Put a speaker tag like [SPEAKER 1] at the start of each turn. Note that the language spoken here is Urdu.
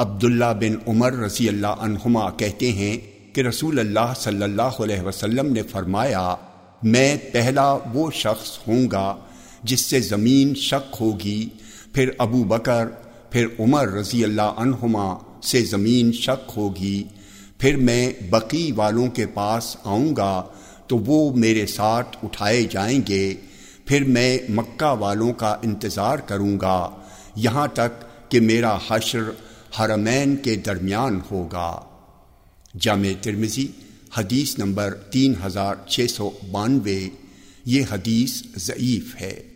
[SPEAKER 1] عبداللہ بن عمر رضی اللہ عنہما کہتے ہیں کہ رسول اللہ صلی اللہ علیہ وسلم نے فرمایا، میں پہلا وہ شخص ہوں گا جس سے زمین شک ہوگی، پھر ابو بکر، پھر عمر رضی اللہ عنہما سے زمین شک ہوگی، پھر میں بقی والوں کے پاس آؤں گا تو وہ میرے ساتھ اٹھائے جائیں گے، پھر میں مکہ والوں کا انتظار کروں گا، یہاں تک کہ میرا حشر حرمین کے درمیان ہوگا۔ جامع ترمزی حدیث نمبر تین ہزار چھ سو بانوے، یہ حدیث ضعیف ہے۔